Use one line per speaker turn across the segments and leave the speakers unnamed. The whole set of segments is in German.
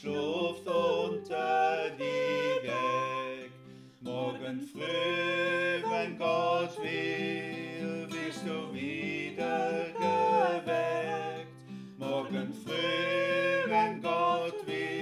schluft unter die Deck. Morgen früh, wenn Gott will, bist du wieder geweckt. Morgen früh, wenn Gott will,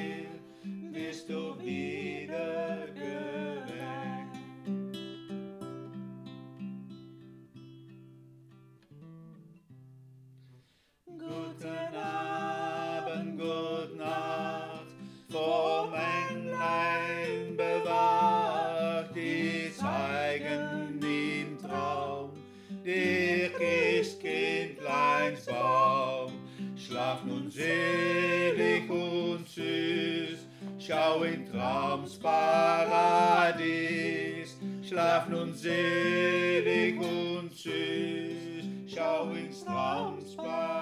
Schlaf nun selig und süß, schau in Traums Paradies. Schlaf nun selig und süß, schau ins Traums Paradies.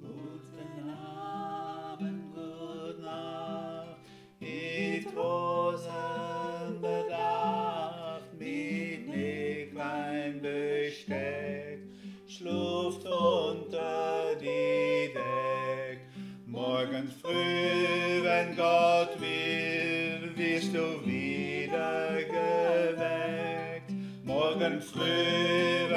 Guten Abend, gute Nacht, mit besteckt, schluft unter die Deck. Morgen früh, wenn Gott will, wirst du wieder geweckt. Morgen früh,